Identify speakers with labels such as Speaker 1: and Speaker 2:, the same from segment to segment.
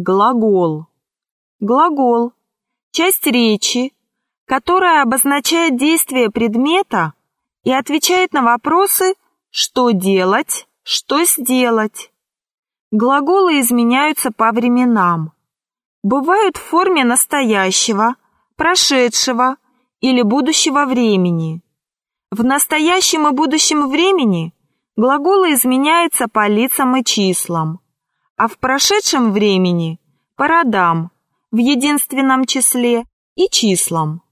Speaker 1: Глагол. Глагол – часть речи, которая обозначает действие предмета и отвечает на вопросы «что делать?», «что сделать?». Глаголы изменяются по временам. Бывают в форме настоящего, прошедшего или будущего времени. В настоящем и будущем времени глаголы изменяются по лицам и числам, а в прошедшем времени – по родам, в единственном числе и числам.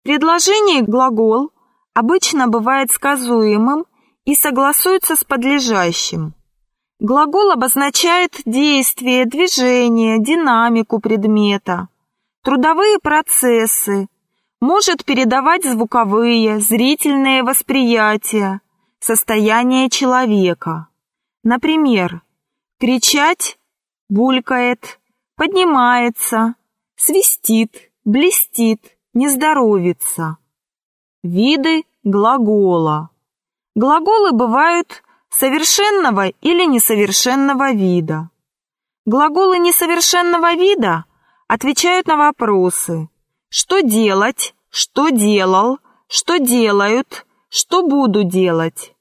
Speaker 1: В предложении глагол обычно бывает сказуемым и согласуется с подлежащим. Глагол обозначает действие, движение, динамику предмета, трудовые процессы, может передавать звуковые, зрительные восприятия, состояние человека. Например, кричать булькает, поднимается, свистит, блестит, не здоровится. Виды глагола. Глаголы бывают совершенного или несовершенного вида. Глаголы несовершенного вида отвечают на вопросы «что делать?», «что делал?», «что делают?», «что буду делать?».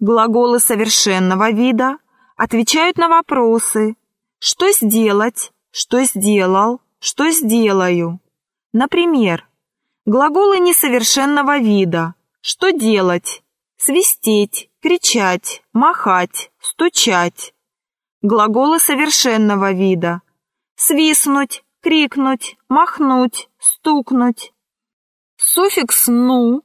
Speaker 1: Глаголы совершенного вида отвечают на вопросы «что сделать?», «что сделал?», «что сделаю?». Например, глаголы несовершенного вида «что делать?», «свистеть?», кричать, махать, стучать. Глаголы совершенного вида. Свистнуть, крикнуть, махнуть, стукнуть. Суффикс «ну»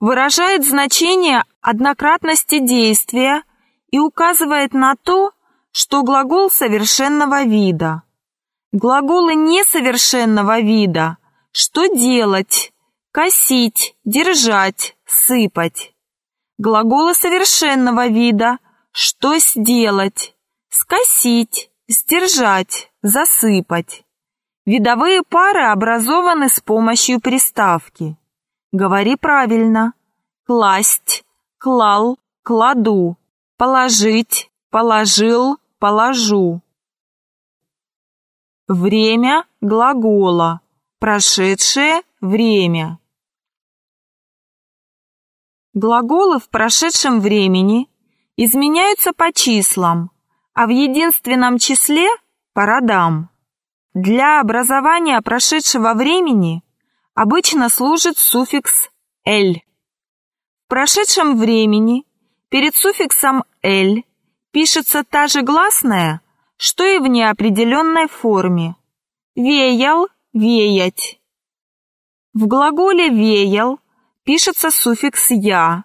Speaker 1: выражает значение однократности действия и указывает на то, что глагол совершенного вида. Глаголы несовершенного вида «что делать», «косить», «держать», «сыпать». Глаголы совершенного вида «что сделать», «скосить», «сдержать», «засыпать». Видовые пары образованы с помощью приставки. Говори правильно. Класть, клал, кладу. Положить, положил, положу. Время глагола. Прошедшее время. Глаголы в прошедшем времени изменяются по числам, а в единственном числе – по родам. Для образования прошедшего времени обычно служит суффикс «л». В прошедшем времени перед суффиксом «л» пишется та же гласная, что и в неопределенной форме. Веял – веять. В глаголе «веял» пишется суффикс «я»,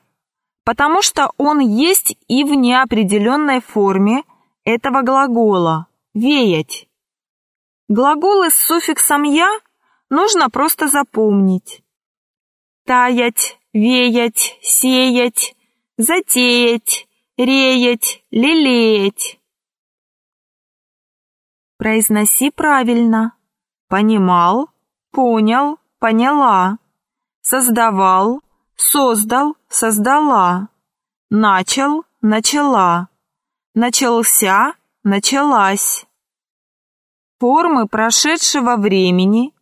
Speaker 1: потому что он есть и в неопределенной форме этого глагола «веять». Глаголы с суффиксом «я» нужно просто запомнить. Таять, веять, сеять, затеять, реять, лелеять. Произноси правильно. Понимал, понял, поняла создавал, создал, создала, начал, начала, начался, началась. Формы прошедшего времени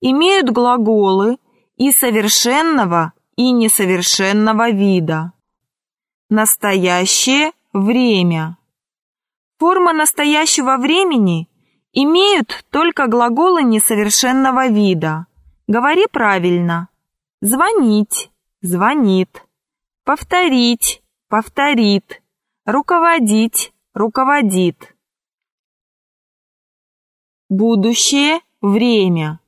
Speaker 1: имеют глаголы и совершенного, и несовершенного вида. Настоящее время. Формы настоящего времени имеют только глаголы несовершенного вида. Говори правильно. Звонить, звонит. Повторить, повторит. Руководить, руководит. Будущее время.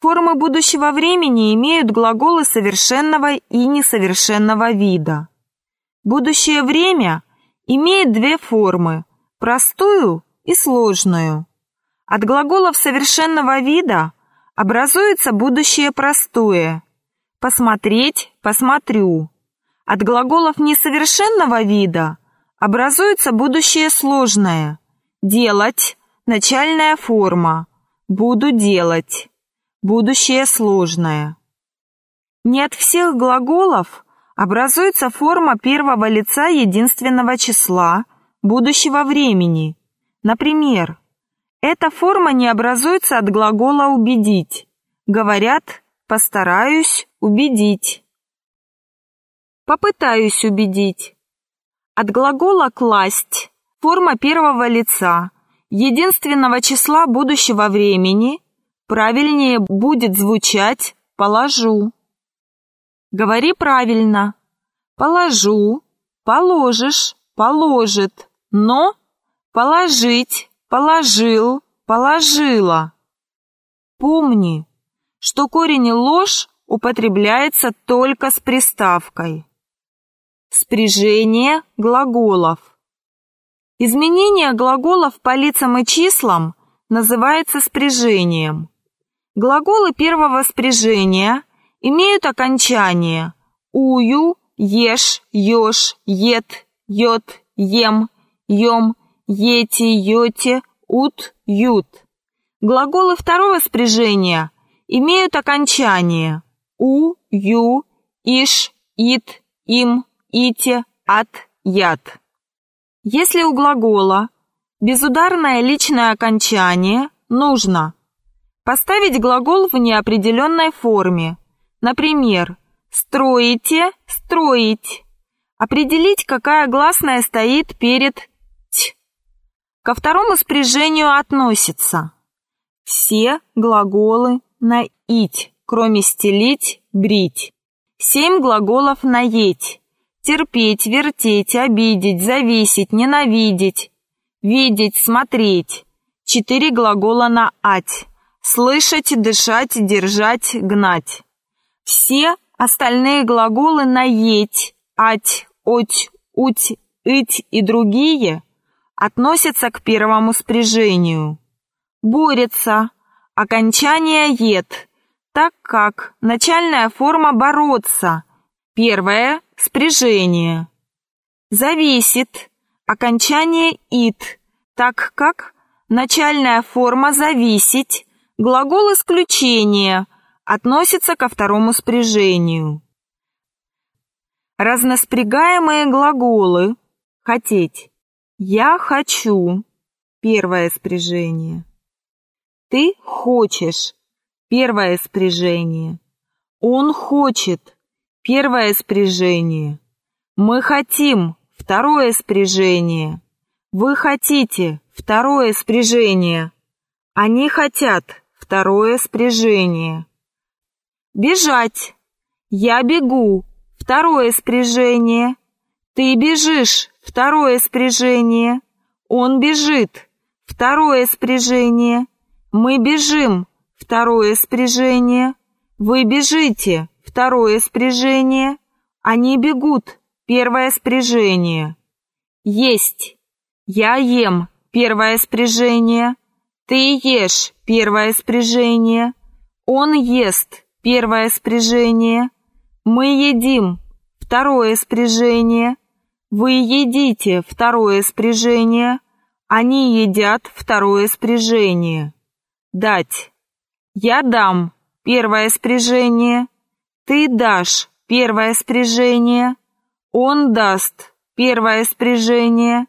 Speaker 1: Формы будущего времени имеют глаголы совершенного и несовершенного вида. Будущее время имеет две формы – простую и сложную. От глаголов совершенного вида образуется будущее простое – посмотреть, посмотрю. От глаголов несовершенного вида образуется будущее сложное. Делать – начальная форма. Буду делать. Будущее сложное. Не от всех глаголов образуется форма первого лица единственного числа будущего времени. Например, Эта форма не образуется от глагола «убедить». Говорят «постараюсь убедить». Попытаюсь убедить. От глагола «класть» форма первого лица, единственного числа будущего времени, правильнее будет звучать «положу». Говори правильно. Положу, положишь, положит, но положить, положил, положила. Помни, что корень ложь употребляется только с приставкой. Спряжение глаголов. Изменение глаголов по лицам и числам называется спряжением. Глаголы первого спряжения имеют окончание «ую», «ешь», «ешь», «ет», «ет», «ем», «ем», «ети», «йоте», «ут», «ют». Глаголы второго спряжения имеют окончание «у», «ю», «иш», «ит», «им», ите, от, яд. Если у глагола безударное личное окончание, нужно поставить глагол в неопределенной форме. Например, «строите», «строить». Определить, какая гласная стоит перед «т». Ко второму спряжению относятся все глаголы на «ить», кроме «стелить», «брить». Семь глаголов на «еть», терпеть, вертеть, обидеть, зависеть, ненавидеть, видеть, смотреть. Четыре глагола на «ать». Слышать, дышать, держать, гнать. Все остальные глаголы на «еть», «ать», «оть», «уть», «ыть» и другие относятся к первому спряжению. Борется. Окончание «ед», так как начальная форма «бороться», первая спряжение. Зависит окончание «ит», так как начальная форма «зависеть», глагол исключения, относится ко второму спряжению. Разноспрягаемые глаголы «хотеть» «я хочу» первое спряжение. «Ты хочешь» первое спряжение. «Он хочет» Первое спряжение. Мы хотим. Второе спряжение. Вы хотите. Второе спряжение. Они хотят. Второе спряжение. Бежать. Я бегу. Второе спряжение. Ты бежишь. Второе спряжение. Он бежит. Второе спряжение. Мы бежим. Второе спряжение. Вы бежите. Второе спряжение. Они бегут. Первое спряжение. Есть. Я ем. Первое спряжение. Ты ешь. Первое спряжение. Он ест. Первое спряжение. Мы едим. Второе спряжение. Вы едите. Второе спряжение. Они едят. Второе спряжение. Дать. Я дам. Первое спряжение. Ты дашь первое спряжение, он даст первое спряжение,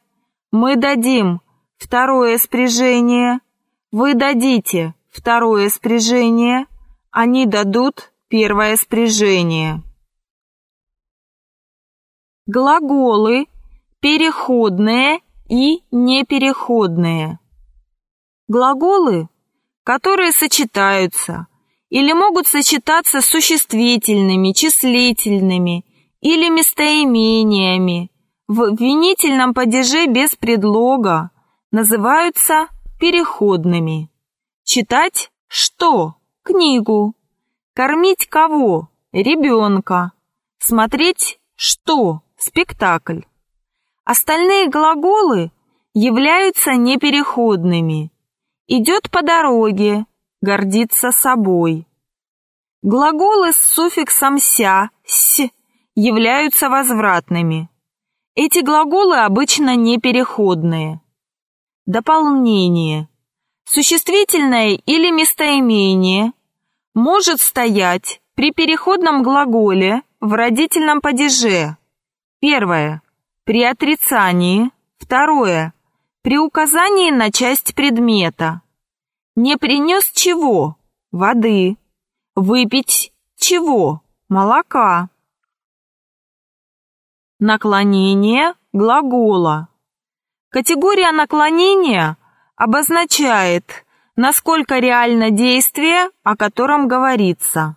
Speaker 1: мы дадим второе спряжение, вы дадите второе спряжение, они дадут первое спряжение. Глаголы переходные и непереходные. Глаголы, которые сочетаются или могут сочетаться с существительными, числительными или местоимениями. В обвинительном падеже без предлога называются переходными. Читать что? Книгу. Кормить кого? Ребенка. Смотреть что? Спектакль. Остальные глаголы являются непереходными. Идет по дороге, гордиться собой. Глаголы с суффиксом «ся», «с» являются возвратными. Эти глаголы обычно непереходные. Дополнение. Существительное или местоимение может стоять при переходном глаголе в родительном падеже. Первое. При отрицании. Второе. При указании на часть предмета. Не принес чего? Воды. Выпить чего? Молока. Наклонение глагола. Категория наклонения обозначает, насколько реально действие, о котором говорится.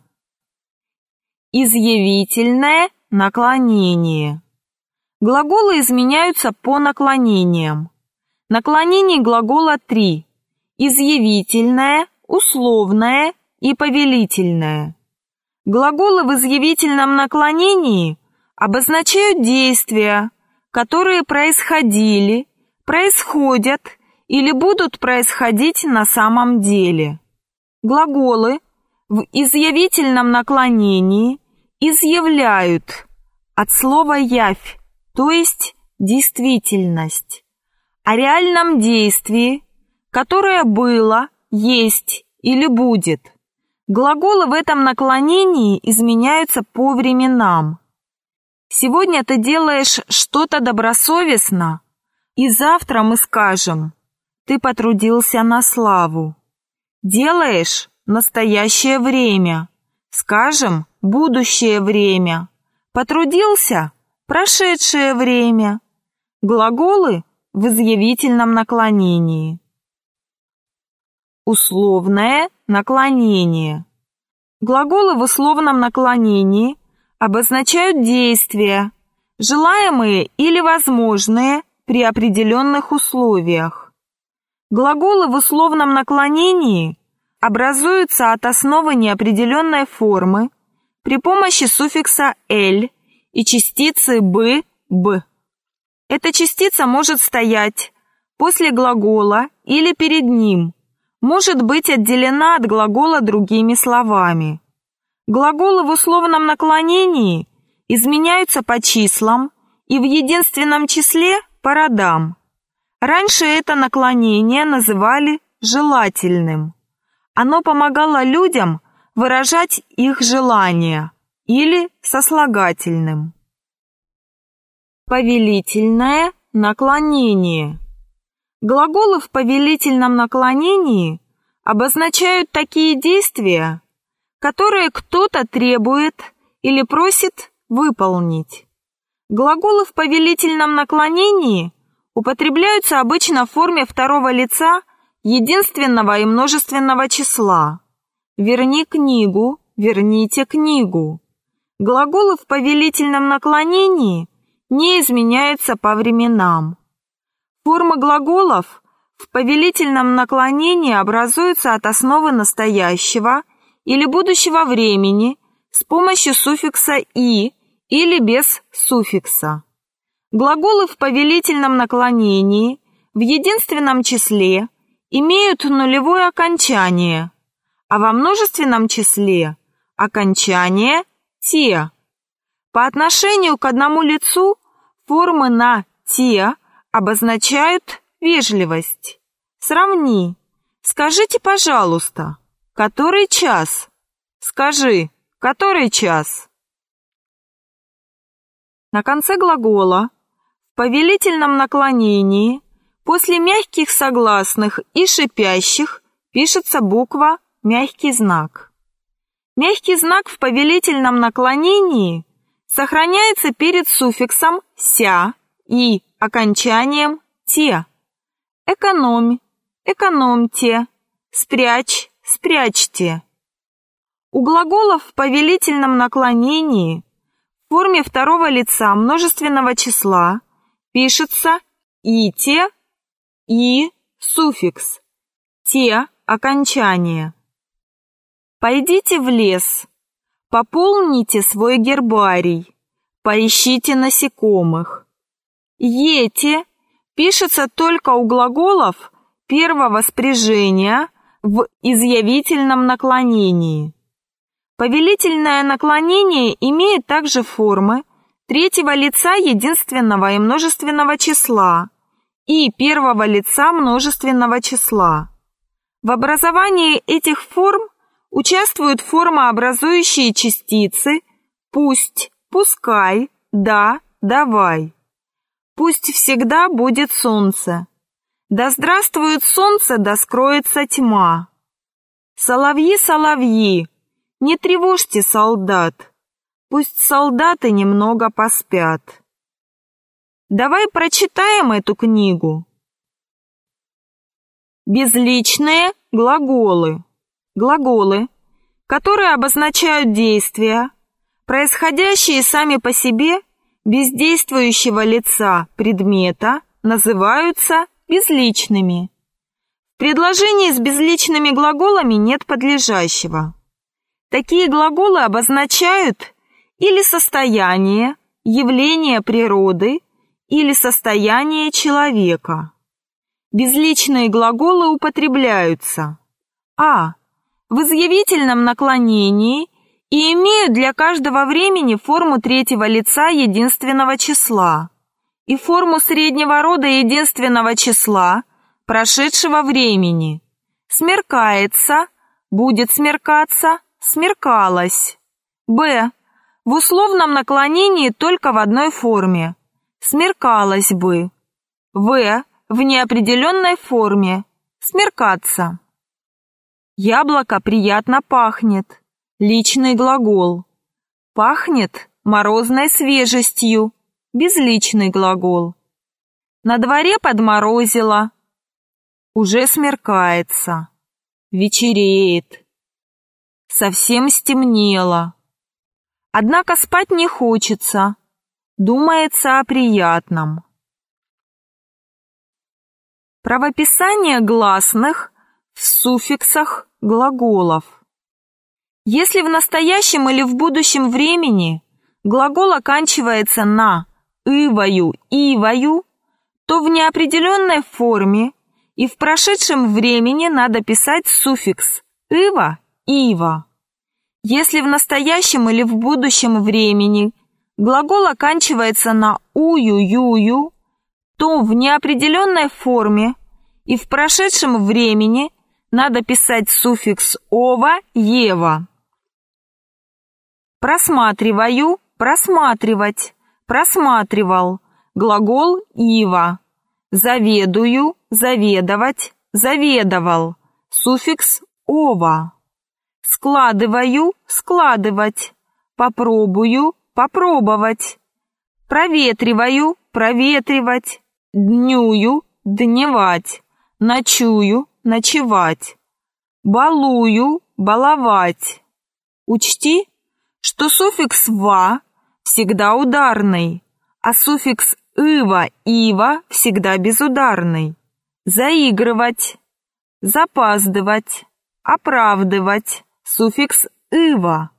Speaker 1: Изъявительное наклонение. Глаголы изменяются по наклонениям. Наклонений глагола три: изъявительное, условное и повелительное. Глаголы в изъявительном наклонении обозначают действия, которые происходили, происходят или будут происходить на самом деле. Глаголы в изъявительном наклонении изъявляют от слова «явь», то есть действительность, о реальном действии, которое было, есть или будет. Глаголы в этом наклонении изменяются по временам. Сегодня ты делаешь что-то добросовестно, и завтра мы скажем «ты потрудился на славу». Делаешь настоящее время, скажем будущее время. Потрудился прошедшее время. Глаголы в изъявительном наклонении. Условное наклонение. Глаголы в условном наклонении обозначают действия, желаемые или возможные при определенных условиях. Глаголы в условном наклонении образуются от основы неопределенной формы при помощи суффикса «л» и частицы «бы», «б». Эта частица может стоять после глагола или перед ним, может быть отделена от глагола другими словами. Глаголы в условном наклонении изменяются по числам и в единственном числе по родам. Раньше это наклонение называли желательным. Оно помогало людям выражать их желания или сослагательным. Повелительное наклонение. Глаголы в повелительном наклонении обозначают такие действия, которые кто-то требует или просит выполнить. Глаголы в повелительном наклонении употребляются обычно в форме второго лица единственного и множественного числа. Верни книгу, верните книгу. Глаголы в повелительном наклонении не изменяются по временам. Формы глаголов в повелительном наклонении образуются от основы настоящего или будущего времени с помощью суффикса «и» или без суффикса. Глаголы в повелительном наклонении в единственном числе имеют нулевое окончание, а во множественном числе окончание «те». По отношению к одному лицу формы на «те» обозначают вежливость. Сравни. Скажите, пожалуйста, который час? Скажи, который час? На конце глагола повелительном наклонении после мягких согласных и шипящих пишется буква мягкий знак. Мягкий знак в повелительном наклонении сохраняется перед суффиксом «ся» и окончанием «те». Экономь, экономьте, спрячь, спрячьте. У глаголов в повелительном наклонении в форме второго лица множественного числа пишется и те, и суффикс, те окончание. Пойдите в лес, пополните свой гербарий, поищите насекомых. Ете пишется только у глаголов первого спряжения в изъявительном наклонении. Повелительное наклонение имеет также формы третьего лица единственного и множественного числа и первого лица множественного числа. В образовании этих форм участвуют формообразующие частицы «пусть», «пускай», «да», «давай». Пусть всегда будет солнце. Да здравствует солнце, да скроется тьма. Соловьи, соловьи, не тревожьте солдат, пусть солдаты немного поспят. Давай прочитаем эту книгу. Безличные глаголы. Глаголы, которые обозначают действия, происходящие сами по себе бездействующего лица предмета, называются безличными. В предложении с безличными глаголами нет подлежащего. Такие глаголы обозначают или состояние, явление природы, или состояние человека. Безличные глаголы употребляются а. в изъявительном наклонении и имеют для каждого времени форму третьего лица единственного числа и форму среднего рода единственного числа прошедшего времени. Смеркается, будет смеркаться, смеркалось. Б. В условном наклонении только в одной форме. Смеркалось бы. В. В неопределенной форме. Смеркаться. Яблоко приятно пахнет. Личный глагол. Пахнет морозной свежестью. Безличный глагол. На дворе подморозило. Уже смеркается. Вечереет. Совсем стемнело. Однако спать не хочется. Думается о приятном. Правописание гласных в суффиксах глаголов. Если в настоящем или в будущем времени глагол оканчивается на «ывою», «ивою», то в неопределенной форме и в прошедшем времени надо писать суффикс «ива», «ива». Если в настоящем или в будущем времени глагол оканчивается на «ую», «юю», то в неопределенной форме и в прошедшем времени надо писать суффикс «ова», «ева». Просматриваю, просматривать, просматривал, глагол «ива». Заведую, заведовать, заведовал, суффикс «ова». Складываю, складывать, попробую, попробовать. Проветриваю, проветривать, днюю, дневать, ночую, ночевать, балую, баловать. Учти, что суффикс «ва» всегда ударный, а суффикс «ива», «ива» всегда безударный. Заигрывать, запаздывать, оправдывать, суффикс «ива».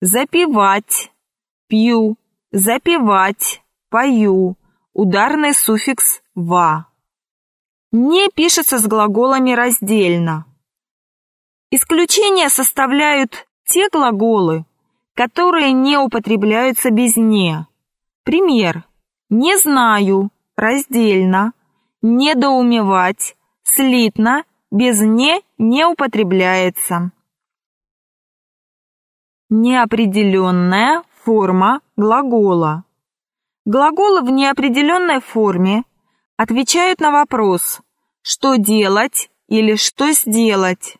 Speaker 1: Запивать, пью, запивать, пою, ударный суффикс «ва». Не пишется с глаголами раздельно. Исключения составляют те глаголы, которые не употребляются без «не». Пример. «Не знаю» раздельно, «недоумевать» слитно, без «не» не употребляется. Неопределенная форма глагола. Глаголы в неопределенной форме отвечают на вопрос «что делать» или «что сделать».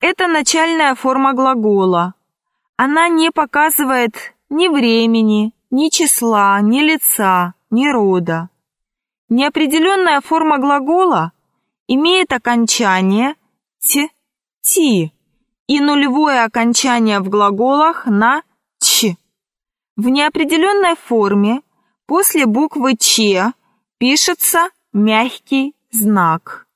Speaker 1: Это начальная форма глагола, она не показывает ни времени, ни числа, ни лица, ни рода. Неопределенная форма глагола имеет окончание «т», «ти» и нулевое окончание в глаголах на «ч». В неопределенной форме после буквы «ч» пишется мягкий знак.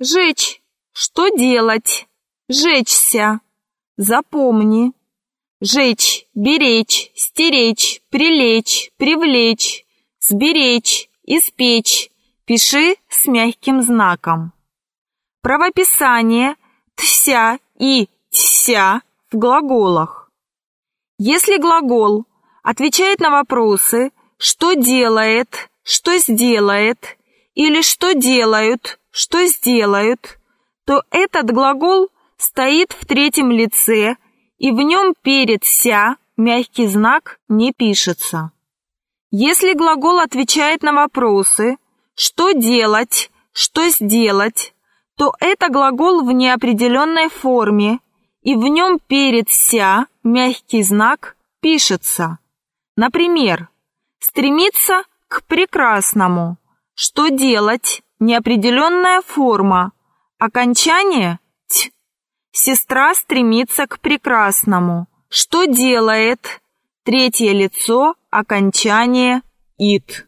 Speaker 1: Жечь. Что делать? Жечься. Запомни. Жечь, беречь, стеречь, прилечь, привлечь, сберечь, испечь. Пиши с мягким знаком. Правописание «тся» и «тся» в глаголах. Если глагол отвечает на вопросы «что делает», «что сделает» или «что делают», «что сделают», то этот глагол стоит в третьем лице, и в нем перед «ся» мягкий знак не пишется. Если глагол отвечает на вопросы что делать, что сделать, то это глагол в неопределенной форме, и в нем перед «ся» мягкий знак пишется. Например, стремиться к прекрасному. Что делать? Неопределенная форма. Окончание «т». Сестра стремится к прекрасному. Что делает? Третье лицо, окончание «ит».